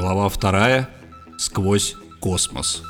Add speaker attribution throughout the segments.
Speaker 1: Глава вторая. Сквозь космос.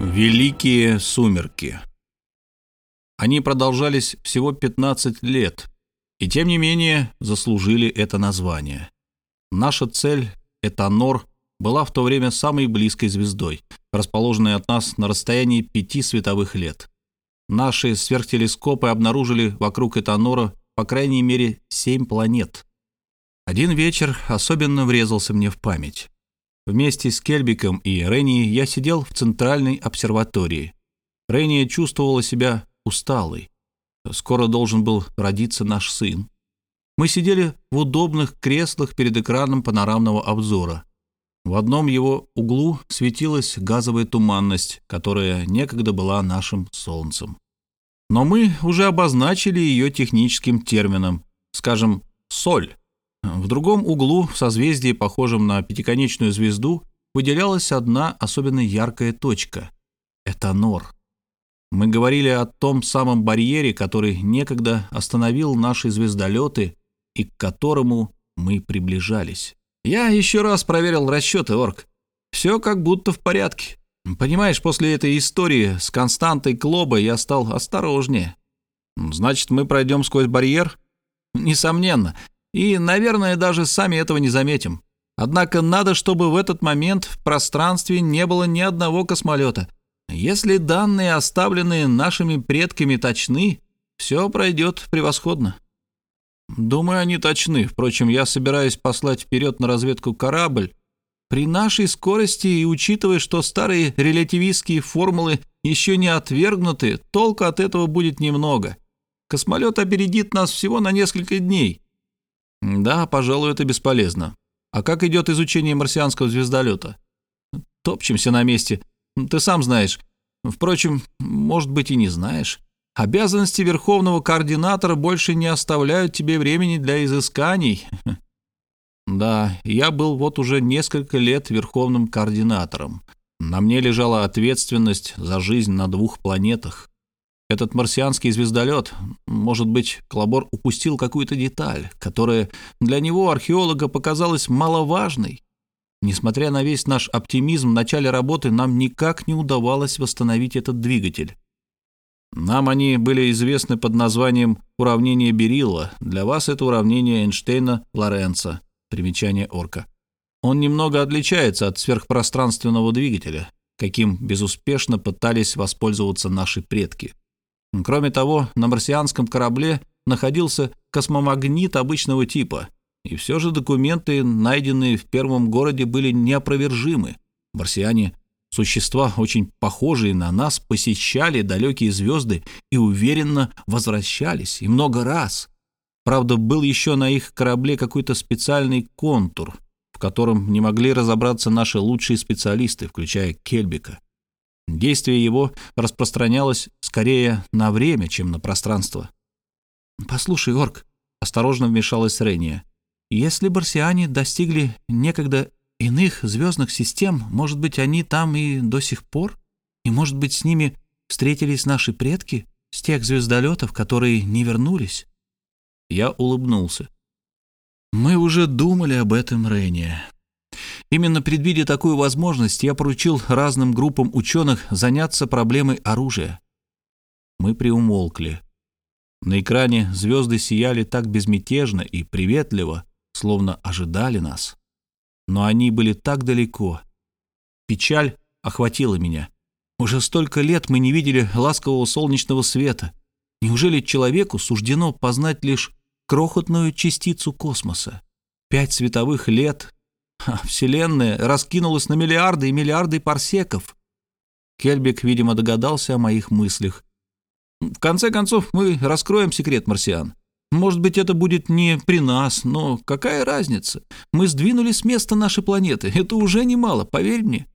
Speaker 1: Великие сумерки. Они продолжались всего 15 лет, и тем не менее заслужили это название. Наша цель — Этанор — была в то время самой близкой звездой, расположенной от нас на расстоянии пяти световых лет. Наши сверхтелескопы обнаружили вокруг Этанора по крайней мере семь планет. Один вечер особенно врезался мне в память. Вместе с Кельбиком и Ренни я сидел в центральной обсерватории. Ренни чувствовала себя усталой. Скоро должен был родиться наш сын. Мы сидели в удобных креслах перед экраном панорамного обзора. В одном его углу светилась газовая туманность, которая некогда была нашим солнцем. Но мы уже обозначили ее техническим термином, скажем, соль. В другом углу, в созвездии, похожем на пятиконечную звезду, выделялась одна особенно яркая точка — это Нор. Мы говорили о том самом барьере, который некогда остановил наши звездолеты и к которому мы приближались. Я еще раз проверил расчеты, Орк. Все как будто в порядке. Понимаешь, после этой истории с Константой Клоба я стал осторожнее. Значит, мы пройдем сквозь барьер? Несомненно. И, наверное, даже сами этого не заметим. Однако надо, чтобы в этот момент в пространстве не было ни одного космолета. Если данные, оставленные нашими предками, точны, все пройдет превосходно. Думаю, они точны. Впрочем, я собираюсь послать вперед на разведку корабль. При нашей скорости и учитывая, что старые релятивистские формулы еще не отвергнуты, толка от этого будет немного. Космолет опередит нас всего на несколько дней. Да, пожалуй, это бесполезно. А как идет изучение марсианского звездолета? Топчемся на месте. Ты сам знаешь. Впрочем, может быть, и не знаешь. Обязанности верховного координатора больше не оставляют тебе времени для изысканий. Да, я был вот уже несколько лет верховным координатором. На мне лежала ответственность за жизнь на двух планетах. Этот марсианский звездолет, может быть, Клабор упустил какую-то деталь, которая для него, археолога, показалась маловажной. Несмотря на весь наш оптимизм в начале работы, нам никак не удавалось восстановить этот двигатель. Нам они были известны под названием уравнение Берилла. Для вас это уравнение Эйнштейна-Лоренца. Примечание Орка. Он немного отличается от сверхпространственного двигателя, каким безуспешно пытались воспользоваться наши предки. Кроме того, на марсианском корабле находился космомагнит обычного типа, и все же документы, найденные в первом городе, были неопровержимы. Марсиане Существа, очень похожие на нас, посещали далекие звезды и уверенно возвращались, и много раз. Правда, был еще на их корабле какой-то специальный контур, в котором не могли разобраться наши лучшие специалисты, включая Кельбика. Действие его распространялось скорее на время, чем на пространство. «Послушай, Орк», — осторожно вмешалась Рения, — «если барсиане достигли некогда иных звездных систем, может быть, они там и до сих пор? И, может быть, с ними встретились наши предки с тех звездолетов, которые не вернулись?» Я улыбнулся. «Мы уже думали об этом ранее. Именно предвидя такую возможность, я поручил разным группам ученых заняться проблемой оружия. Мы приумолкли. На экране звезды сияли так безмятежно и приветливо, словно ожидали нас но они были так далеко. Печаль охватила меня. Уже столько лет мы не видели ласкового солнечного света. Неужели человеку суждено познать лишь крохотную частицу космоса? Пять световых лет, а Вселенная раскинулась на миллиарды и миллиарды парсеков. Кельбик, видимо, догадался о моих мыслях. В конце концов, мы раскроем секрет марсиан. Может быть, это будет не при нас, но какая разница? Мы сдвинули с места нашей планеты. Это уже немало, поверь мне.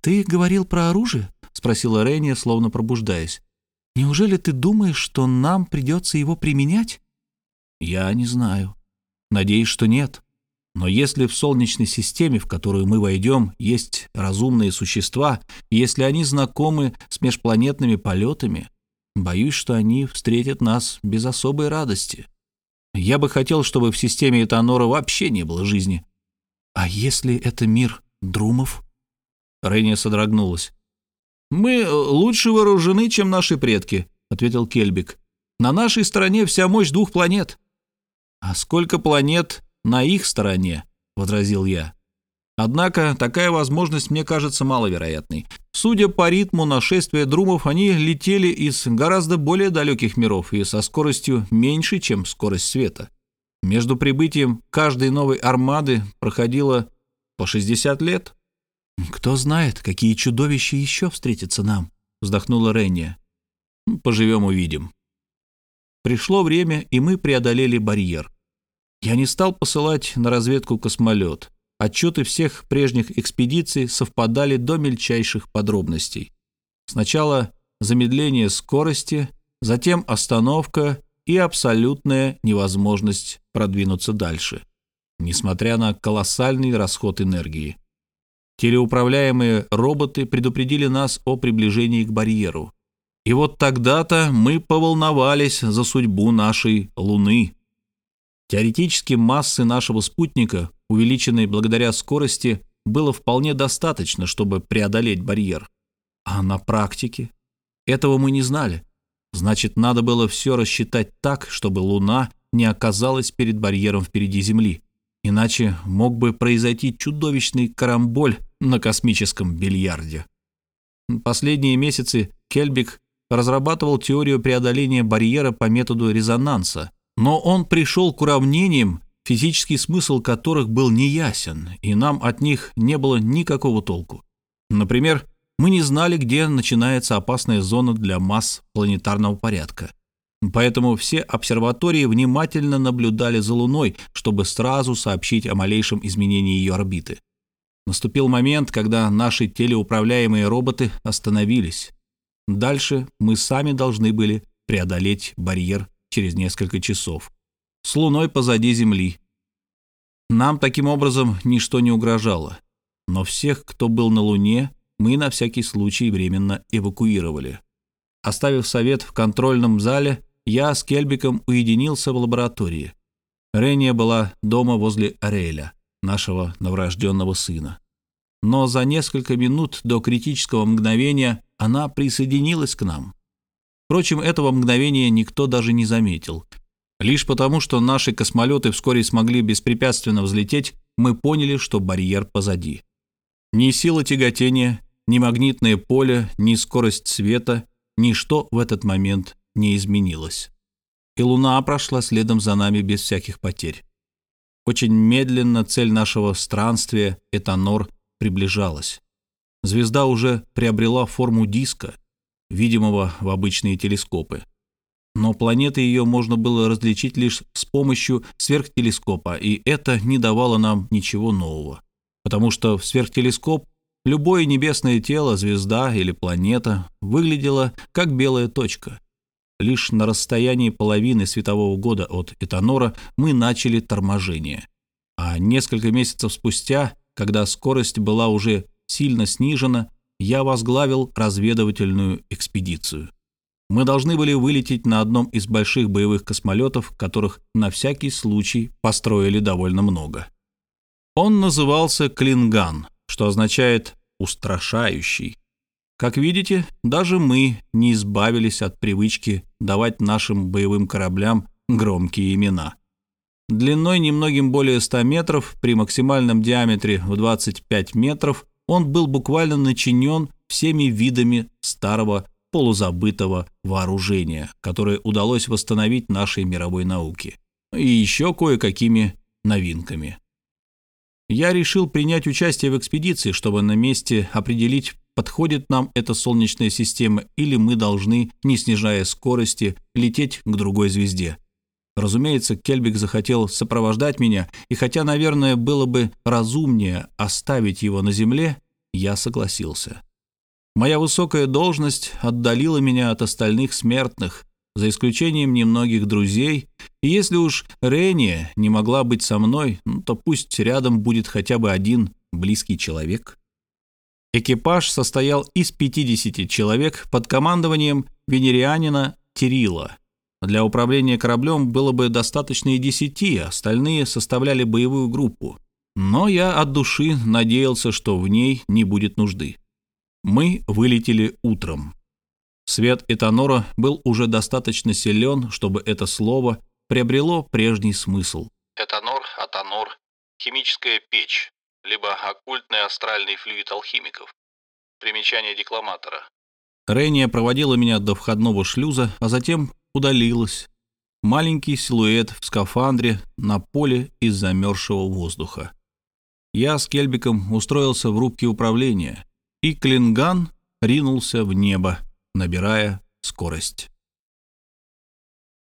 Speaker 1: «Ты говорил про оружие?» — спросила Рения, словно пробуждаясь. «Неужели ты думаешь, что нам придется его применять?» «Я не знаю. Надеюсь, что нет. Но если в Солнечной системе, в которую мы войдем, есть разумные существа, если они знакомы с межпланетными полетами, боюсь, что они встретят нас без особой радости. Я бы хотел, чтобы в системе Этанора вообще не было жизни. А если это мир Друмов? Рейния содрогнулась. «Мы лучше вооружены, чем наши предки», — ответил Кельбик. «На нашей стороне вся мощь двух планет». «А сколько планет на их стороне?» — возразил я. Однако такая возможность мне кажется маловероятной. Судя по ритму нашествия друмов, они летели из гораздо более далеких миров и со скоростью меньше, чем скорость света. Между прибытием каждой новой армады проходило по 60 лет. «Кто знает, какие чудовища еще встретятся нам», — вздохнула Ренни. «Поживем, увидим». Пришло время, и мы преодолели барьер. Я не стал посылать на разведку космолет. Отчеты всех прежних экспедиций совпадали до мельчайших подробностей. Сначала замедление скорости, затем остановка и абсолютная невозможность продвинуться дальше, несмотря на колоссальный расход энергии. Телеуправляемые роботы предупредили нас о приближении к барьеру. И вот тогда-то мы поволновались за судьбу нашей Луны. Теоретически массы нашего спутника, увеличенной благодаря скорости, было вполне достаточно, чтобы преодолеть барьер. А на практике? Этого мы не знали. Значит, надо было все рассчитать так, чтобы Луна не оказалась перед барьером впереди Земли. Иначе мог бы произойти чудовищный карамболь на космическом бильярде. Последние месяцы Кельбик разрабатывал теорию преодоления барьера по методу резонанса, но он пришел к уравнениям, физический смысл которых был неясен, и нам от них не было никакого толку. Например, мы не знали, где начинается опасная зона для масс планетарного порядка. Поэтому все обсерватории внимательно наблюдали за Луной, чтобы сразу сообщить о малейшем изменении ее орбиты. Наступил момент, когда наши телеуправляемые роботы остановились. Дальше мы сами должны были преодолеть барьер через несколько часов. С Луной позади Земли. Нам таким образом ничто не угрожало. Но всех, кто был на Луне, мы на всякий случай временно эвакуировали. Оставив совет в контрольном зале, я с Кельбиком уединился в лаборатории. Рения была дома возле Ареля, нашего новорожденного сына. Но за несколько минут до критического мгновения она присоединилась к нам. Впрочем, этого мгновения никто даже не заметил. Лишь потому, что наши космолеты вскоре смогли беспрепятственно взлететь, мы поняли, что барьер позади. Ни сила тяготения, ни магнитное поле, ни скорость света, ничто в этот момент не изменилось. И Луна прошла следом за нами без всяких потерь. Очень медленно цель нашего странствия, Этанор, приближалась. Звезда уже приобрела форму диска — видимого в обычные телескопы. Но планеты ее можно было различить лишь с помощью сверхтелескопа, и это не давало нам ничего нового. Потому что в сверхтелескоп любое небесное тело, звезда или планета выглядело как белая точка. Лишь на расстоянии половины светового года от Этанора мы начали торможение. А несколько месяцев спустя, когда скорость была уже сильно снижена, я возглавил разведывательную экспедицию. Мы должны были вылететь на одном из больших боевых космолетов, которых на всякий случай построили довольно много. Он назывался «Клинган», что означает «устрашающий». Как видите, даже мы не избавились от привычки давать нашим боевым кораблям громкие имена. Длиной немногим более 100 метров, при максимальном диаметре в 25 метров, он был буквально начинен всеми видами старого полузабытого вооружения, которое удалось восстановить нашей мировой науке, и еще кое-какими новинками. Я решил принять участие в экспедиции, чтобы на месте определить, подходит нам эта Солнечная система или мы должны, не снижая скорости, лететь к другой звезде. Разумеется, Кельбик захотел сопровождать меня, и хотя, наверное, было бы разумнее оставить его на земле, я согласился. Моя высокая должность отдалила меня от остальных смертных, за исключением немногих друзей, И если уж Рения не могла быть со мной, ну, то пусть рядом будет хотя бы один близкий человек. Экипаж состоял из 50 человек под командованием венерианина Тирила. Для управления кораблем было бы достаточно и десяти, остальные составляли боевую группу. Но я от души надеялся, что в ней не будет нужды. Мы вылетели утром. Свет этанора был уже достаточно силен, чтобы это слово приобрело прежний смысл.
Speaker 2: Этанор, атанор, химическая печь, либо оккультный астральный флюид алхимиков. Примечание декламатора.
Speaker 1: Рения проводила меня до входного шлюза, а затем удалилась. Маленький силуэт в скафандре на поле из замерзшего воздуха. Я с Кельбиком устроился в рубке управления, и Клинган ринулся в небо, набирая скорость.